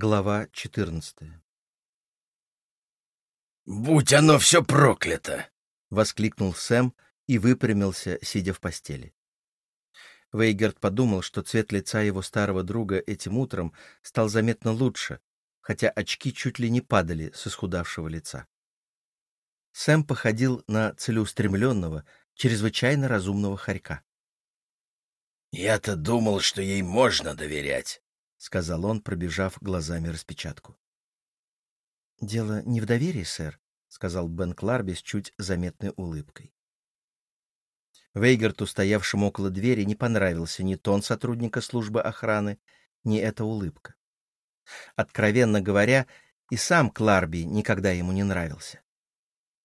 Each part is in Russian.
Глава 14 «Будь оно все проклято!» — воскликнул Сэм и выпрямился, сидя в постели. Вейгерт подумал, что цвет лица его старого друга этим утром стал заметно лучше, хотя очки чуть ли не падали с исхудавшего лица. Сэм походил на целеустремленного, чрезвычайно разумного хорька. «Я-то думал, что ей можно доверять», — сказал он, пробежав глазами распечатку. «Дело не в доверии, сэр», — сказал Бен Кларби с чуть заметной улыбкой. Вейгерту, стоявшему около двери, не понравился ни тон сотрудника службы охраны, ни эта улыбка. Откровенно говоря, и сам Кларби никогда ему не нравился.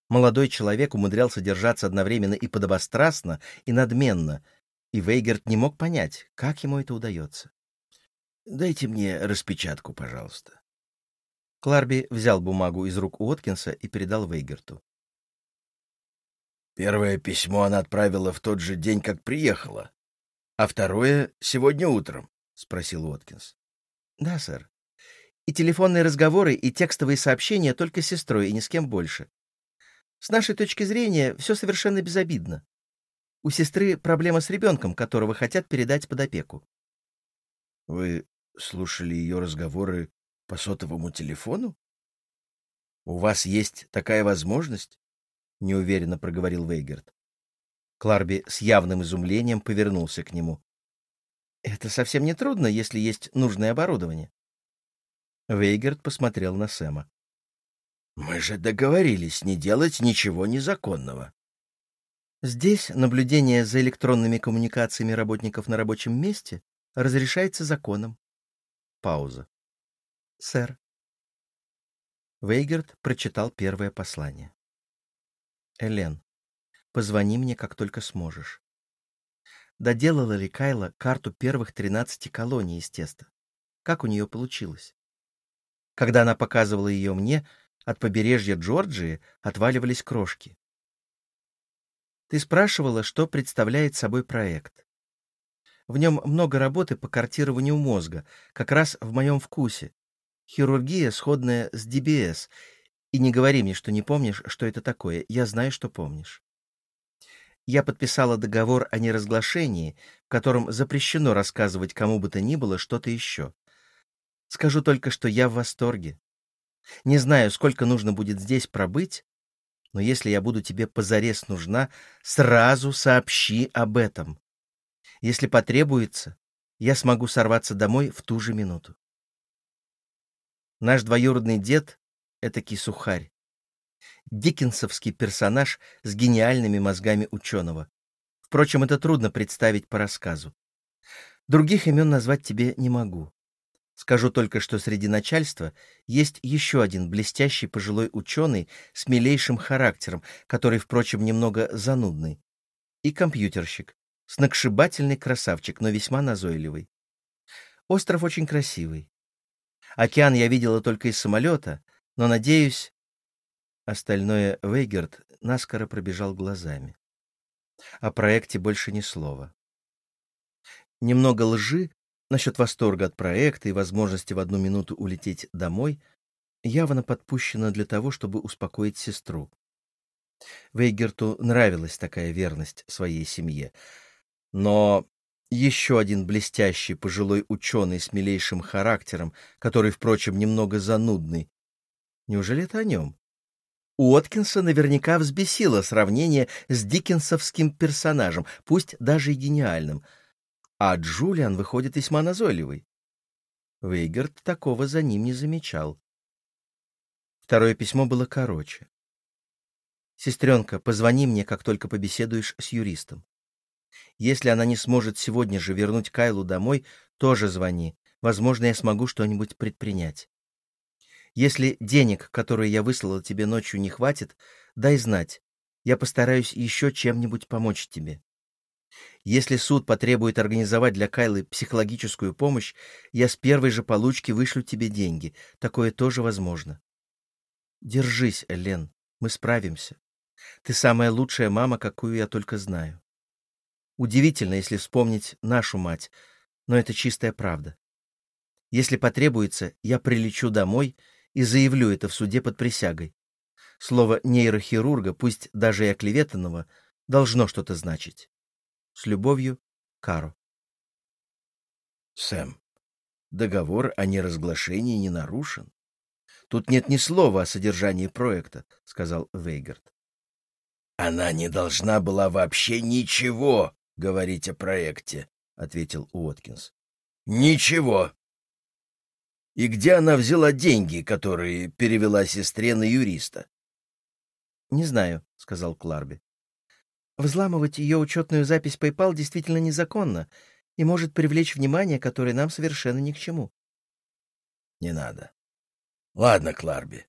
Молодой человек умудрялся держаться одновременно и подобострастно, и надменно, и Вейгерт не мог понять, как ему это удается. Дайте мне распечатку, пожалуйста. Кларби взял бумагу из рук Уоткинса и передал Вейгерту. Первое письмо она отправила в тот же день, как приехала, а второе — сегодня утром, — спросил Уоткинс. — Да, сэр. И телефонные разговоры, и текстовые сообщения только с сестрой и ни с кем больше. С нашей точки зрения все совершенно безобидно. У сестры проблема с ребенком, которого хотят передать под опеку. — Вы слушали ее разговоры по сотовому телефону? У вас есть такая возможность? неуверенно проговорил Вейгерт. Кларби с явным изумлением повернулся к нему. Это совсем не трудно, если есть нужное оборудование. Вейгерт посмотрел на Сэма. Мы же договорились не делать ничего незаконного. Здесь наблюдение за электронными коммуникациями работников на рабочем месте разрешается законом. Пауза. Сэр. Вейгерт прочитал первое послание. Элен, позвони мне, как только сможешь. Доделала ли Кайла карту первых тринадцати колоний из теста? Как у нее получилось? Когда она показывала ее мне, от побережья Джорджии отваливались крошки. Ты спрашивала, что представляет собой проект. В нем много работы по картированию мозга, как раз в моем вкусе. Хирургия, сходная с ДБС. И не говори мне, что не помнишь, что это такое. Я знаю, что помнишь. Я подписала договор о неразглашении, в котором запрещено рассказывать кому бы то ни было что-то еще. Скажу только, что я в восторге. Не знаю, сколько нужно будет здесь пробыть, но если я буду тебе позарез нужна, сразу сообщи об этом. Если потребуется, я смогу сорваться домой в ту же минуту. Наш двоюродный дед — этакий сухарь. Диккенсовский персонаж с гениальными мозгами ученого. Впрочем, это трудно представить по рассказу. Других имен назвать тебе не могу. Скажу только, что среди начальства есть еще один блестящий пожилой ученый с милейшим характером, который, впрочем, немного занудный, и компьютерщик, Сногсшибательный красавчик, но весьма назойливый. Остров очень красивый. Океан я видела только из самолета, но, надеюсь... Остальное Вейгерт наскоро пробежал глазами. О проекте больше ни слова. Немного лжи насчет восторга от проекта и возможности в одну минуту улететь домой явно подпущено для того, чтобы успокоить сестру. Вейгерту нравилась такая верность своей семье — но еще один блестящий пожилой ученый с милейшим характером, который, впрочем, немного занудный. Неужели это о нем? Уоткинса наверняка взбесило сравнение с диккенсовским персонажем, пусть даже и гениальным. А Джулиан выходит весьма назойливый. Вейгард такого за ним не замечал. Второе письмо было короче. «Сестренка, позвони мне, как только побеседуешь с юристом. Если она не сможет сегодня же вернуть Кайлу домой, тоже звони. Возможно, я смогу что-нибудь предпринять. Если денег, которые я выслала тебе ночью, не хватит, дай знать. Я постараюсь еще чем-нибудь помочь тебе. Если суд потребует организовать для Кайлы психологическую помощь, я с первой же получки вышлю тебе деньги. Такое тоже возможно. Держись, Элен, мы справимся. Ты самая лучшая мама, какую я только знаю. Удивительно, если вспомнить нашу мать, но это чистая правда. Если потребуется, я прилечу домой и заявлю это в суде под присягой. Слово нейрохирурга, пусть даже и оклеветанного, должно что-то значить. С любовью, Каро. Сэм, договор о неразглашении не нарушен. Тут нет ни слова о содержании проекта, сказал Вейгард. Она не должна была вообще ничего говорить о проекте, ответил Уоткинс. Ничего. И где она взяла деньги, которые перевела сестре на юриста? Не знаю, сказал Кларби. Взламывать ее учетную запись PayPal действительно незаконно и может привлечь внимание, которое нам совершенно ни к чему. Не надо. Ладно, Кларби.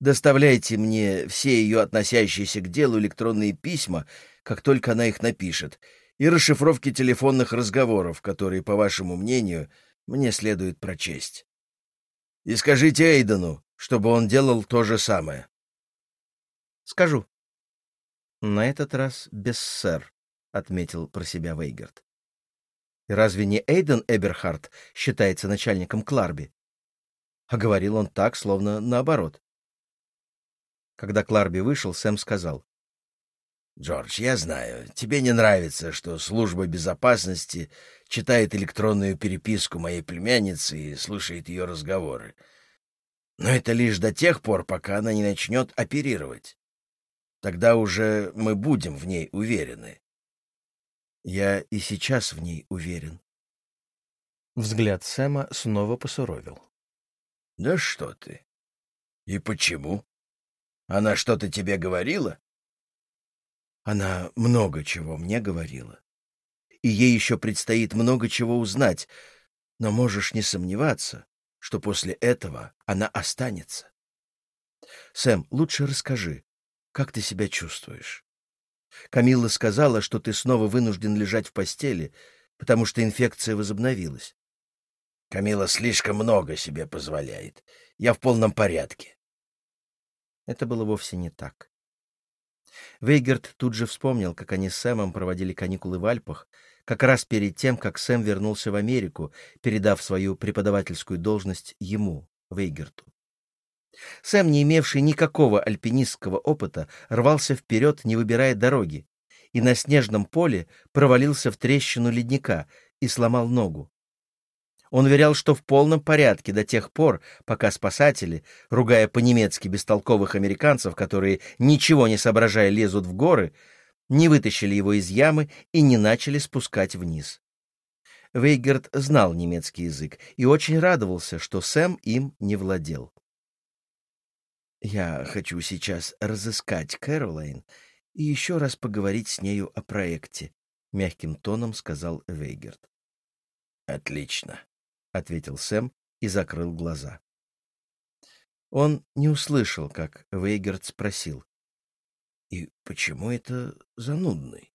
Доставляйте мне все ее относящиеся к делу электронные письма, как только она их напишет, и расшифровки телефонных разговоров, которые, по вашему мнению, мне следует прочесть. И скажите Эйдену, чтобы он делал то же самое. Скажу. На этот раз без сэр, отметил про себя Вейгард. И разве не Эйден Эберхард считается начальником Кларби? А говорил он так, словно наоборот. Когда Кларби вышел, Сэм сказал. «Джордж, я знаю, тебе не нравится, что служба безопасности читает электронную переписку моей племянницы и слушает ее разговоры. Но это лишь до тех пор, пока она не начнет оперировать. Тогда уже мы будем в ней уверены. Я и сейчас в ней уверен. Взгляд Сэма снова посуровил. Да что ты? И почему? Она что-то тебе говорила? Она много чего мне говорила. И ей еще предстоит много чего узнать, но можешь не сомневаться, что после этого она останется. Сэм, лучше расскажи, как ты себя чувствуешь? Камилла сказала, что ты снова вынужден лежать в постели, потому что инфекция возобновилась. Камила слишком много себе позволяет. Я в полном порядке. Это было вовсе не так. Вейгерт тут же вспомнил, как они с Сэмом проводили каникулы в Альпах, как раз перед тем, как Сэм вернулся в Америку, передав свою преподавательскую должность ему, Вейгерту. Сэм, не имевший никакого альпинистского опыта, рвался вперед, не выбирая дороги, и на снежном поле провалился в трещину ледника и сломал ногу. Он уверял, что в полном порядке до тех пор, пока спасатели, ругая по-немецки бестолковых американцев, которые, ничего не соображая, лезут в горы, не вытащили его из ямы и не начали спускать вниз. Вейгерт знал немецкий язык и очень радовался, что Сэм им не владел. «Я хочу сейчас разыскать Кэролайн и еще раз поговорить с нею о проекте», — мягким тоном сказал Вейгерт. «Отлично», — ответил Сэм и закрыл глаза. Он не услышал, как Вейгерт спросил. «И почему это занудный?»